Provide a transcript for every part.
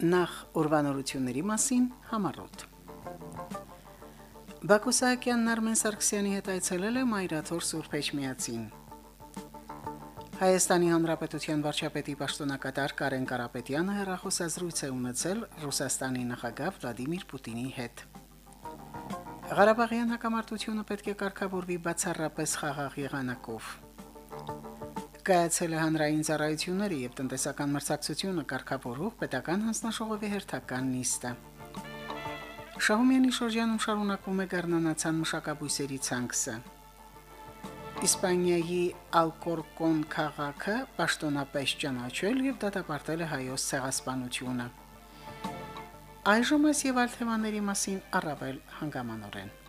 Նախ ուրվանորությունների մասին համառոտ։ Բակո Սահակյանն Արմեն Սարգսյանի հետ այցելել է Մայրաթոր Սուրբ Էջմիածին։ Հայաստանի Հանրապետության վարչապետի պաշտոնակատար Կարեն Կարապետյանը հերախոսազրույց է ունեցել Ռուսաստանի նախագահ Վլադիմիր Պուտինի հետ։ Ղարաբաղյան հակամարտությունը պետք է կարգավորվի բացառապես խաղաղ եղանակով։ Կայացել է հանրային ծառայությունների եւ տնտեսական մրցակցությունը կարգավորող պետական հանձնաշողովի հերթական նիստը։ Շահումյանի շրջանում շարունակվում է գառնանացան մշակաբույսերի ցանքսը։ Իսպանիայի Ալկորկոն քաղաքը պաշտոնապես ճանաչել եւ դատապարտել է հայոց ցեղասպանությունը։ Այժմ այս եւ այլ թեմաների մասին առավել հանգամանորեն։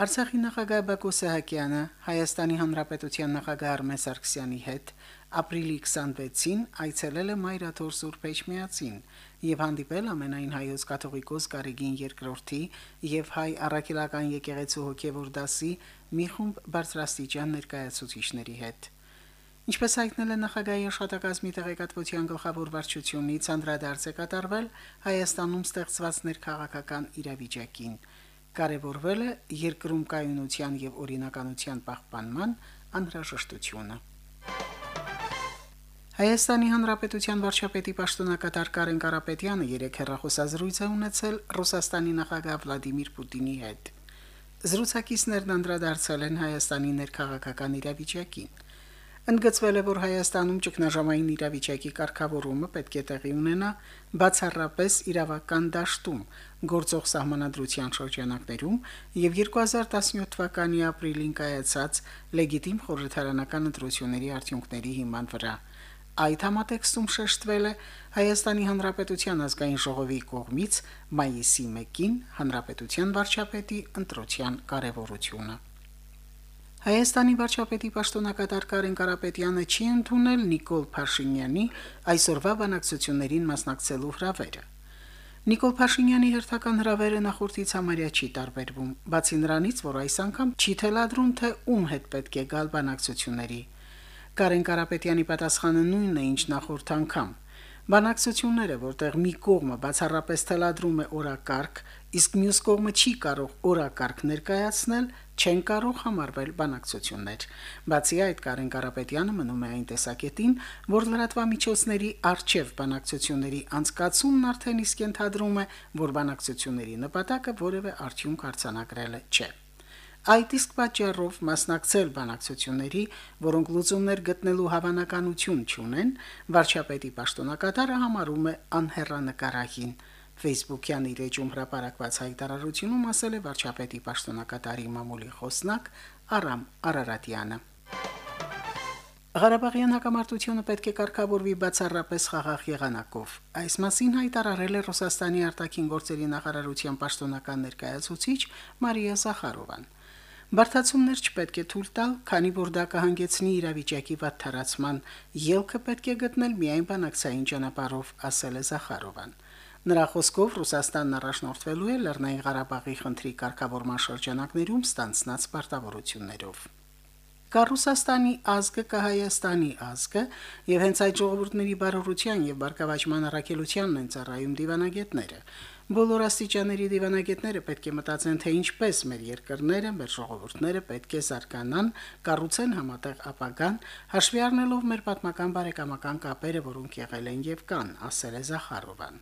Արցախի նախագահ Բակո Սահակյանը Հայաստանի Հանրապետության նախագահ Արմեն Սարգսյանի հետ ապրիլի 26-ին այցելել է Մայրաթոր Սուրբ Էջմիածին եւ հանդիպել ամենայն հայոց կաթողիկոս Գարեգին II-ի եւ հայ առաքելական եկեղեցու հոգեվոր դասի մի խումբ բարձրաստիճան ներկայացուցիչների հետ։ Ինչպես հայտնել է նախագահի աշխատակազմի տեղեկատվության գլխավոր վարչությունից, անդրադարձ է կատարվել Հայաստանում ստեղծված ներքաղաքական իրավիճակին կարևորվել է երկրում կայունության եւ օրինականության պահպանման անհրաժեշտությունը։ Հայաստանի Հանրապետության վարչապետի պաշտոնակատար Կարեն Կարապետյանը երեք հեռախոսազրույց է ունեցել Ռուսաստանի նախագահ Վլադիմիր Պուտինի հետ։ Զրուցակիցներն անդրադարձել են Հայաստանի ներքաղաքական իրավիճակին։ Ընդգծվել է, որ Հայաստանում ճգնաժամային իրավիճակի կարգավորումը պետք է տեղի ունենա բացառապես իրավական դաշտում, գործող սահմանադրության շրջանակներում եւ 2017 թվականի ապրիլին կայացած լեգիտիմ խորհրդարանական ընտրությունների արդյունքների հիման վրա։ Այդ համատեքստում շեշտվել է Հայաստանի Հանրապետության ազգային ժողովի կողմից մայիսի 1-ին Հանրապետության վարչապետի ընտրության կարևորությունը։ Հայաստանի վարչապետի պաշտոնակատար Կարեն Կարապետյանը չի ընդունել Նիկոլ Փաշինյանի այսօրվա բանակցություններին մասնակցելու հրավերը։ Նիկոլ Փաշինյանի հերթական հրավերը նախորդից համարյա չի տարբերվում, բացի նրանից, որ այս անգամ չի թելադրում, թե ում հետ պետք է գալ բանակցությունների։ Կարեն Կարապետյանի պատասխանը նույնն է, ինչ նախորդ անգամ։ Բանակցությունները, որտեղ մի կողմը բացառապես թելադրում է օրակարգ, իսկ մյուս կողմը չի կարող օրակարգ ներկայացնել, չեն կարող համարվել բանակցություններ։ Բացի այդ, Կարեն Կարապետյանը մնում է այն տեսակետին, որ լրատվամիջոցների արչև բանակցությունների անցկացումն արդեն իսկ ընդհանրում է, որ բանակցությունների նպատակը որևէ արդյունք արձանագրելը չէ։ Այդ իսկ պատճառով մասնակցել բանակցությունների, որոնք լուծումներ գտնելու հավանականություն չունեն, վարչապետի պաշտոնակատարը համարում է անհեռանկարային։ Facebook-յան իր էջում հրապարակված հայտարարությունում ասել է վարչապետի պաշտոնակատարի մամուլի խոսնակ Արամ Արարատյանը։ Ղարաբաղյան հակամարտությունը պետք է կարգավորվի բացառապես խաղաղ եղանակով։ Այս մասին հայտարարել է Ռուսաստանի արտաքին գործերի նախարարության պաշտոնական ներկայացուցիչ Մարիա Զախարովան։ Բարթացումներ չպետք է թույլ տալ, քանի որ դա կհանգեցնի իրավիճակի վատթարացման, ելքը պետք է գտնել միայն բանակցային ճանապարհով, ասել է Զախարովան։ Նրա խոսքով Ռուսաստանն առաջնորդվելու է Լեռնային Ղարաբաղի խնդրի կարգավորման շրջանակներում ստանցնած պարտավորություններով։ Կա Ռուսաստանի ազգը, կա Հայաստանի ազգը, եւ հենց այդ ժողովուրդների բարօրության եւ բարգավաճման առաքելությանն են ծառայում դիվանագետները։ Բոլոր աստիճանների դիվանագետները պետք է մտածեն, թե ինչպես մեր երկրները, մեր ժողովուրդները պետք է զարգանան, կառուցեն համատեղ ապագան, հաշվի առնելով մեր պատմական բարեկամական կապերը, որոնք եղել են եւ կան, ասել է Զախարովան։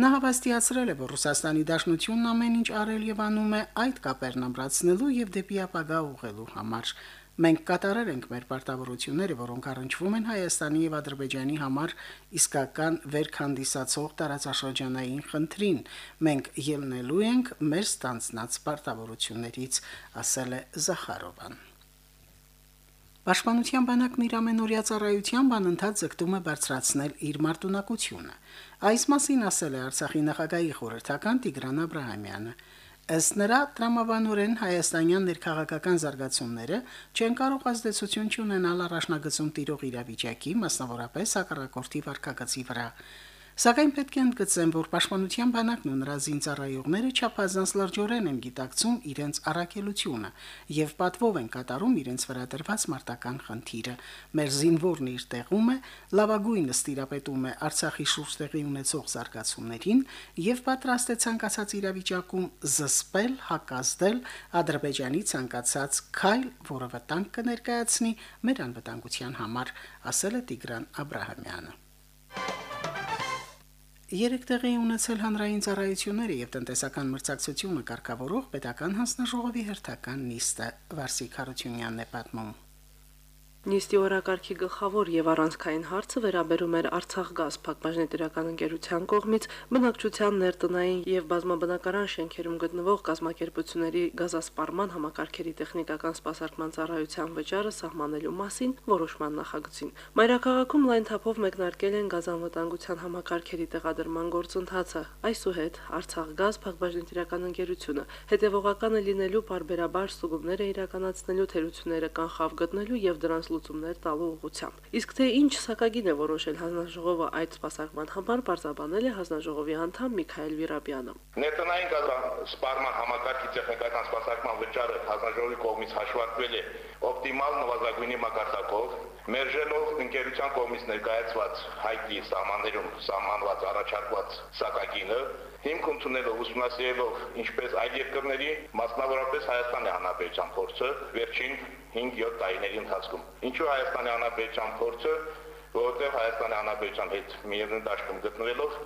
Նա հավաստիացրել է, որ Ռուսաստանի Դաշնությունն ամեն ինչ արել եւ անում է այդ կապերն ամրացնելու եւ դեպի ապագա ուղղելու համար։ Մենք կատարել ենք մեր պարտավորությունները, որոնք առնչվում են Հայաստանի եւ Ադրբեջանի համար իսկական վերքանդիսացող տարածաշրջանային խնդրին։ Մենք ելնելու ենք մեր ստանցնած պարտավորություններից, ասել է Զախարովան։ Պաշտպանության բանակն իր ամենօրյա ծառայությամբ անընդհատ ձգտում է բարձրացնել իր մարտունակությունը։ Այս մասին ասել է Արցախի նախագահի խորհրդական Տիգրան Աբ รา համյանը։ Ըստ նրա, տրամաբանորեն հայաստանյան ներքաղաքական զարգացումները չեն կարող ազդեցություն չունենալ առաջնագծում տիրող իրավիճակի, մասնավորապես հակառակորդի վարկագծի վրա։ Սակայն պետք է ընդգծեմ, որ Պաշտպանության բանակն ու նրա զինծառայողները չափազանց լրջորեն են գիտակցում իրենց առաքելությունը եւ պատվով են կատարում իրենց վրա դրված մարտական խնդիրը։ Մեր զինվորն իր տեղում է, լավագույնը ստիրապետում է Արցախի շուրջ տեղի ունեցող զարգացումներին եւ պատրաստ է ցանկացած իրավիճակում զսպել, հակազդել Ադրբեջանի ցանկացած քայլ, որը վտանգ կներկայացնի մեր անվտանգության համար, ասել է Տիգրան Աբ รา համյանը։ Երեք տեղի ունեցել հանրային ծառայությունները եւ տնտեսական մրցակցությունը կարգավորող պետական հանձնաժողովի հերթական նիստը Վարսիկ Հարությունյանն է պատմում։ Նիստի օրակարգի գլխավոր եւ առանցքային հարցը վերաբերում էր Արցախ գազ փակbaşնետիրական ընկերության կողմից բնակչության ներտնային եւ բազմաբնակարան շենքերում գտնվող գազམ་ակերպությունների գազասպարման համակարգերի տեխնիկական սպասարկման ծառայության վճարը սահմանելու մասին որոշման նախագծին։ Մայրաքաղաքում լայն թափով մեկնարկել են գազանվտանգության համակարգերի տեղադրման գործընթացը։ Այսուհետ Արցախ գազ փակbaşնետիրական ընկերությունը հետևողականը լինելու բարբերաբար ստուգումները իրականացնելու թերությունները կանխավ գտնելու եւ դրանց լուծումներ տալու ուղղությամբ։ Իսկ թե ինչ սակագին է որոշել հանձնաժողովը այդ սպասարկման համար բարձաբանել է հանձնաժողովի անդամ Միքայել Վիրաբյանը։ Ներտնային սպառման համակարգի տեխնիկական սպասարկման վճարը հանձնաժողովի կողմից հաշվարկվել է օպտիմալ նվազագույնի մակարդակով, մերժելով ընկերության կողմից ներկայացված հայտի սահմաններում սահմանված առաջարկված սակագինը, հիմք ընդունելով ուսումնասիրելով ինչպես այլ երկրների, մասնավորապես Հայաստանի Հանրապետության փորձը վերջին 5-7 տարիների ընթացքում։ Ինչու Հայաստանի Հանրապետության փորձը, որովհետև Հայաստանի Հանրապետության հետ միևնույն դաշտում գտնվելով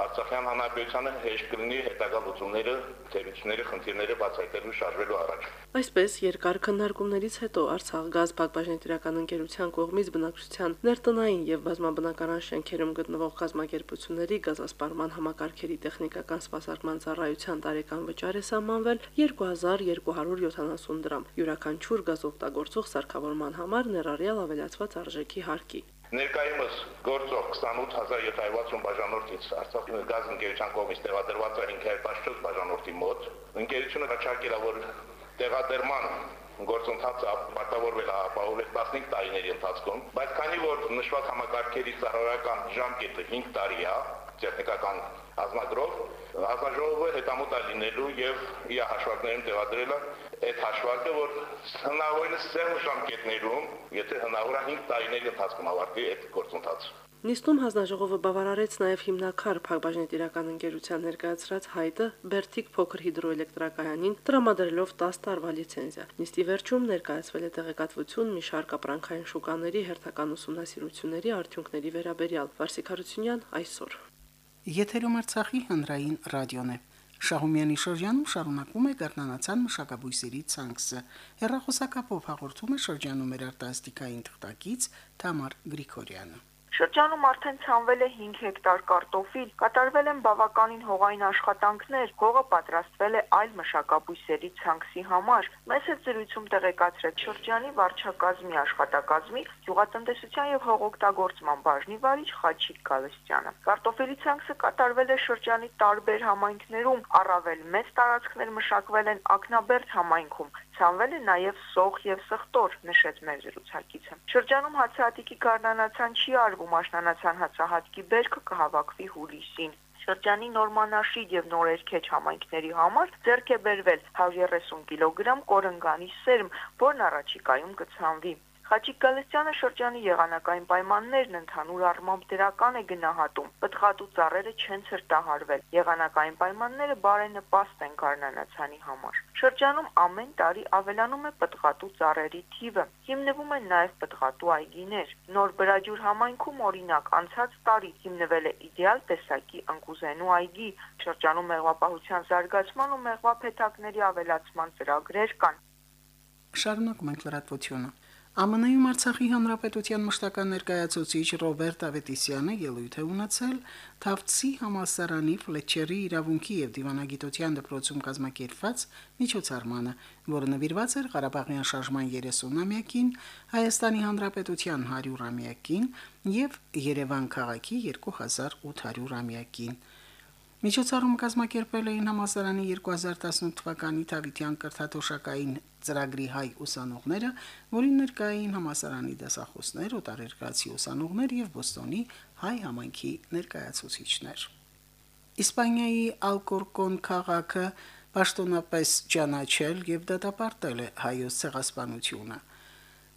Արցախյան հանրապետությանը հեշտ կլինի հետագա լուծումները, թերությունների խնդիրները բացահայտելու շարժվելու առաջ։ Այսպես երկար քննարկումներից հետո Արցախ գազ փակbaşնետիրական ընկերության կողմից բնակչության ներտնային եւ բազմաբնակարան շենքերում գտնվող կազմակերպությունների գազասպարման համակարգերի տեխնիկական սպասարկման ծառայության տարեկան վճար է սահմանվել 2270 դրամ յուրաքանչյուր գազօգտագործող սարքավորման համար ներառյալ ավելացված արժեքի հարկի։ Ներկայումս գործող 28760 բաժանորդից Արցախի գազ ընկերության կողմից տեղադրված է 514 բաժանորդի մոտ։ Ընկերությունը հաճարկել է, որ տեղադրման գործընթացը ապահովվել է ապահովել 15 տարիների ընթացքում, բայց քանի որ նշված համակարգերի ծառայական ժամկետը 5 տարի է, տեխնիկական ազնագրով հանձնաժողովը հետամուտ է լինելու եւ իր հաշվարկներում տեղադրել է այդ հաշվարկը, որ հնարավորինս սերմ ժամկետներում, եթե հնարավոր է 5 տարիների ընթացքում ավարտվի այդ գործընթացը։ Նիստում հանձնաժողովը բավարարեց նաև հիմնակար փակbaşնետիրական ընկերության ներկայացրած հայտը Բերթիկ փոքր հիդրոէլեկտրակայանին տրամադրելով 10 տարվա լիցենզիա։ Նիստի վերջում ներկայացվել է տեղեկատվություն մի շարք ապրանքային շուկաների հերթական ուսումնասիրությունների արդյունքների վերաբերյալ։ Վարսիկ Հարությունյան այսօր Եթերում Արցախի հանրային ռադիոն է։ Շահումյանի շրջանում շարունակում է Գառնանացան մշակաբույսերի ցանքսը։ Հերրախոսակապով հաղորդում է շրջանում մեր արտասթիկային թղթակից Թամար Գրիգորյանը։ Շրջանում արդեն ցանվել է 5 հեկտար կարտոֆիլ, կատարվել են բավականին հողային աշխատանքներ, հողը պատրաստվել է այլ մշակաբույսերի ցանքսի համար։ Մեծ է ծրույցում տեղեկացրեց շրջանի վարչակազմի աշխատակազմի գյուղատնտեսության եւ հողօգտագործման բաժնի վարիչ Խաչիկ Գալստյանը։ Կարտոֆիլի ցանքսը կատարվել է շրջանի տարբեր համայնքներում, առավել մեծ տարածքներ մշակվել են Ակնաբերդ համայնքում, ցանվել է նաև սող եւ սխտոր, նշեց մեր զրուցակիցը։ Շրջանում հացահատիկի գարնանացան չի արվում, աշնանացան հացահատիկի բերքը կհավաքվի հուլիսին։ Շրջանի նորմանաշիդ եւ նորերքեջ համայնքների համար ձեռք է բերվել 130 կիլոգրամ կորնգանի սերմ, որն առաջիկայում կցանվի։ Խաչիկ Գալստյանը շրջանի եղանակային պայմաններն ընդհանուր առմամբ դրական է գնահատում։ Պտղատու ծառերը չեն ցրտահարվել։ Եղանակային պայմանները բարենպաստ են Գառնանացանի համար։ Շրջանում ամեն տարի ավելանում է պտղատու ծառերի թիվը։ Հիմնվում են նաև պտղատու այգիներ։ Նոր Բրաջուր համայնքում օրինակ անցած տարի հիմնվել է իդեալ տեսակի ընկուզենու այգի։ Շրջանում մեղվապահության զարգացման ու մեղվափեթակների ավելացման ծրագրեր կան։ Շարունակում ենք լրատվությունը։ ԱՄՆ-ում Արցախի հանրապետության մշտական ներկայացուցիչ Ռոբերտ Ավետիսյանը ելույթ է ունեցել Թավցի համալսարանի Ֆլեչերի իրավունքի եւ դիվանագիտության դպրոցում կազմակերպված միջոցառմանը, որը նվիրված էր Ղարաբաղյան շարժման 30-ամյակին, Հայաստանի հանրապետության 100-ամյակին եւ Երևան քաղաքի 2800-ամյակին։ Միջոցառում կազմակերպել էին համասարանի 2018 թվականի Թավիթյան կրթաթոշակային ծրագրի հայ ուսանողները, որին ներկային համասարանի դասախոսներ, օտարերկրացի ուսանողներ եւ Բոստոնի հայ համայնքի ներկայացուցիչներ։ Իսպանիայի Ալկորկոն քաղաքը պաշտոնապես ճանաչել եւ դատապարտել է հայոց ցեղասպանությունը։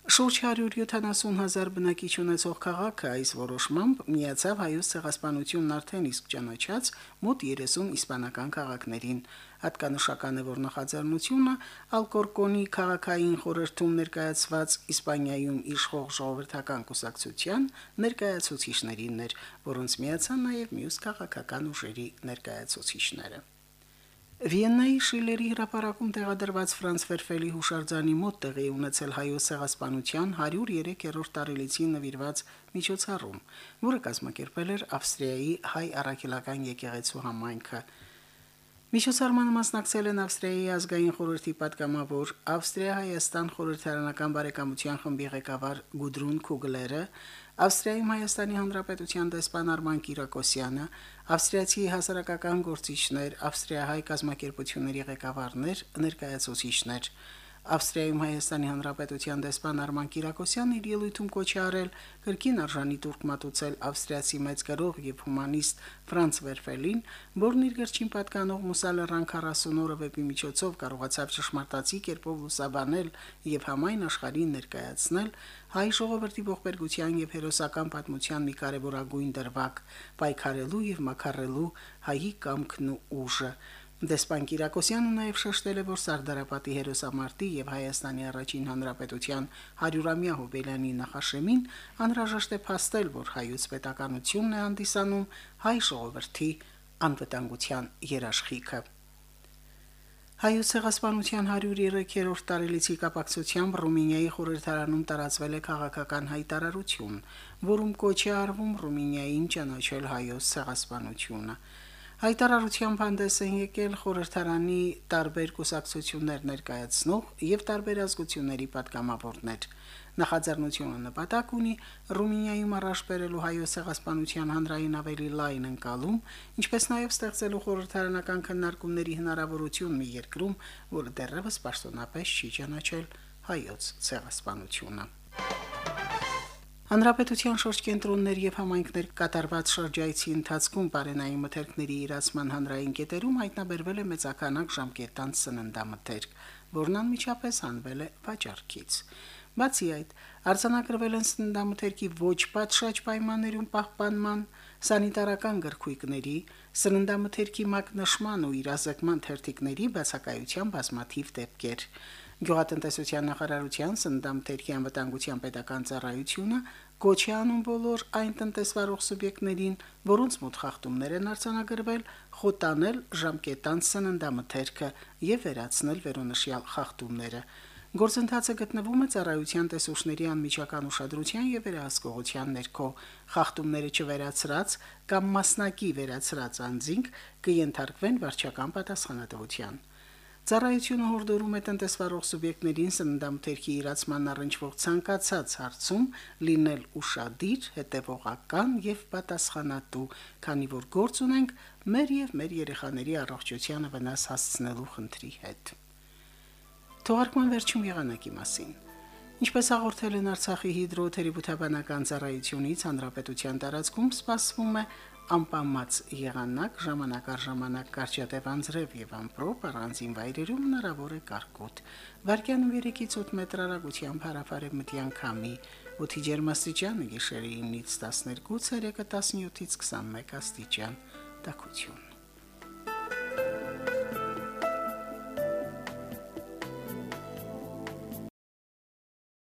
Շուրջ 170 հազար բնակիչ ունեցող քաղաքը այս որոշմամբ միացավ հայոց ցեղասպանությունն արդեն իսկ ճանաչած մոտ 30 իսպանական քաղաքներին։ Հատկանշական է, որ նախաձեռնությունը Ալկորկոնի քաղաքային խորհրդում ներկայացված Իսպանիայում իշխող ժողովրդական կուսակցության ներկայացուցիչներին էր, որոնց միացան նաև մյուս քաղաքական ուժերի ներկայացուցիչները։ Վիեննայի Շիլերի հրապարակում տեղադրված Ֆրանց Վերֆելի հուշարձանի մոտ տեղի ունեցել հայոց ցեղասպանության 103-րդ տարելիցին նվիրված միջոցառում, որը կազմակերպել էր Ավստրիայի հայ առաքելական եկեղեցու համայնքը։ Միջոցառմանը մասնակցել են Ավստրիայի ազգային խորհրդի պատգամավոր Ավստրիա-Հայաստան խորհրդարանական բարեկամության խմբի ղեկավար Գուդրուն Քուգլերը, Ավստրիայում Հայաստանի Հանրապետության դեսպան Արման Կիրակոսյանը, ավստրիացի հասարակական գործիչներ, ավստրիահայ կազմակերպությունների ղեկավարներ, ներկայացուցիչներ, Ավստրիայում Հայաստանի Հանրապետության դեսպան Արման Կիրակոսյանն իր ելույթում կոչ է արել կրկին արժանի տուրք մատուցել ավստրիացի մեծ գրող եւ հումանիստ Ֆրանց Վերֆելին, որն իր գրչին պատկանող Մուսալերան 40 օրը վեպի միջոցով կարողացավ ճշմարտացի կերպով լուսաբանել եւ համայն աշխարհին ներկայացնել հայ ժողովրդի ողբերգության եւ հերոսական պատմության մի կարևորագույն դրվագ՝ պայքարելու եւ մաքարելու հայի կամքն ու ուժը Դեսպան Կիրակոսյանը նաև շեշտել է, որ Սարդարապետի հերոսամարտի եւ Հայաստանի առաջին հանրապետության 100-ամյա հոբելյանի նախաշեմին անհրաժեշտ է փաստել, որ հայոց պետականությունն է հանդիսանում հայ ժողովրդի անվտանգության երաշխիքը։ Հայոց ցեղասպանության 103-րդ տարելիցի կապակցությամբ Ռումինիայի խորհրդարանում տարածվել է քաղաքական հայտարարություն, որում կոչ է արվում Ռումինիային ճանաչել հայոց ցեղասպանությունը։ Հայտարարությամբ հանդես են եկել խորհրդարանի տարբեր կուսակցություններ ներկայացնող եւ տարբեր ազգությունների պատգամավորներ։ Նախաձեռնությունը նպատակ ունի Ռումինիայում առաջ բերելու հայոց ցեղասպանության հանրային ավելի լայն ընկալում, ինչպես նաեւ ստեղծելու խորհրդարանական քննարկումների հնարավորություն մի երկրում, որը դեռևս պաշտոնապես չի ճանաչել հայոց ցեղասպանությունը։ Հանրապետության շրջկենտրոններ եւ համայնքներ կատարված շրջայցի ընթացքում բարենային մթերքների իրացման հանրային կետերում հայտնաբերվել է մեծականակ ժամկետանց սննդամթերք, որն անմիջապես հանվել է վաճառքից։ Բացի այդ, արձանագրվել են սննդամթերքի ոչ պատշաճ պայմաններում պահպանման, սանիտարական գրքույկների, սննդամթերքի մակնշման ու իրազեկման թերթիկների բացակայության բազմաթիվ դեպքեր։ Գյուղատնտեսության նախարարության սննդամթերքի անվտանգության պետական ծառայությունը կոչ է անում բոլոր այն տնտեսվարող սուբյեկտներին, որոնց մոտ խախտումներ են արձանագրվել, խոտանել ժամկետանց սննդամթերքը եւ վերացնել վերոնշյալ խախտումները։ Գործընթացը գտնվում է ծառայության տեսուչների անմիջական ուշադրության եւ վերահսկողության ներքո։ Խախտումները չվերացրած կամ մասնակի վերացրած անձինք կընթարկվեն վարչական պատասխանատվության։ Ծառայությունը հորդորում է տնտեսվարող սուբյեկտներին սննդամթերքի իրացման առնչվող ցանկացած հարցում լինել ուրախadir, հետևողական եւ պատասխանատու, քանի որ գործ ունենք մեր եւ մեր երեխաների առողջությանը վնաս հասցնելու խնդրի հետ։ Թողարկման վերջում եղանակի մասին։ Ինչպես հաղորդել են Արցախի հիդրոթերապևտաբանական ծառայությունից, հանրապետության տարածքում սպասվում է անպամած եղանակ ժամանակ առ ժամանակ կարճատև անձրև եւ ամպրոպ առանձին վայրերում հնարավոր է կարկուտ վարկյանում 3-ից 8 մետր հեռագությամբ հարավարևմտյան քամի օդի ջերմաստիճանը գիշերը 9-ից 12 ցելսիուսը 17-ից 21 աստիճան տաքություն